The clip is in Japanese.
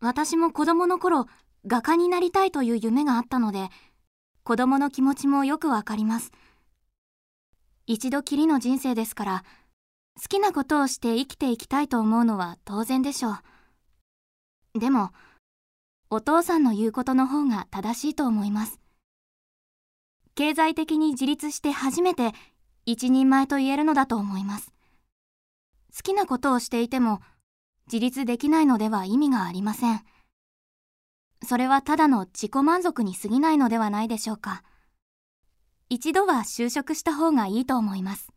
私も子供の頃画家になりたいという夢があったので子供の気持ちもよくわかります。一度きりの人生ですから好きなことをして生きていきたいと思うのは当然でしょう。でもお父さんの言うことの方が正しいと思います。経済的に自立して初めて一人前と言えるのだと思います。好きなことをしていても自立できないのでは意味がありません。それはただの自己満足に過ぎないのではないでしょうか。一度は就職した方がいいと思います。